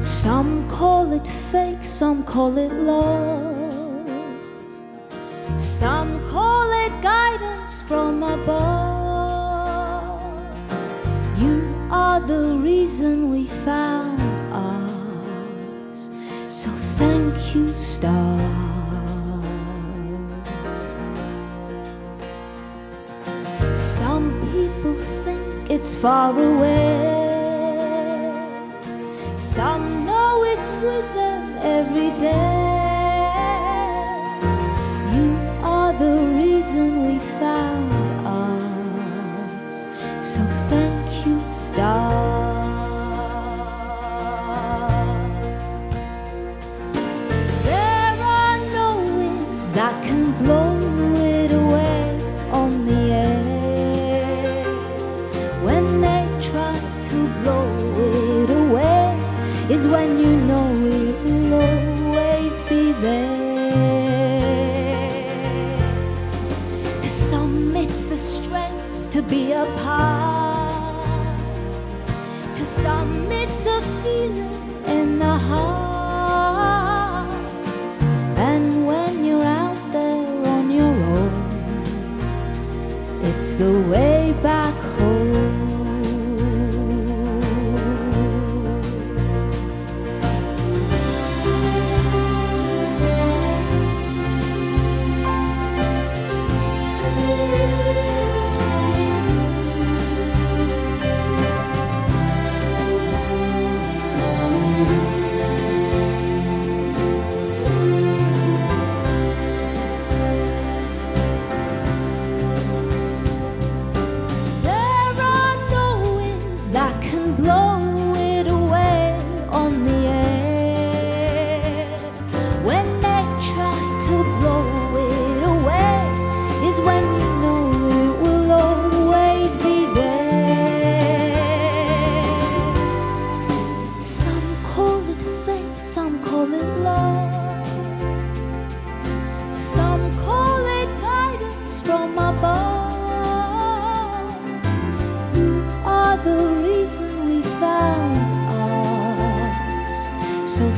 Some call it fake, some call it love. Some call it guidance from above. You are the reason we found us. So thank you, stars. Some people think it's far away. Reason we found us. So thank you, stars. There are no winds that can blow it away on the air. When they try to blow it away, is when you to be apart. To some, it's a feeling in the heart. And when you're out there on your own, it's the way back home. Some call it guidance from above. You are the reason we found ours. So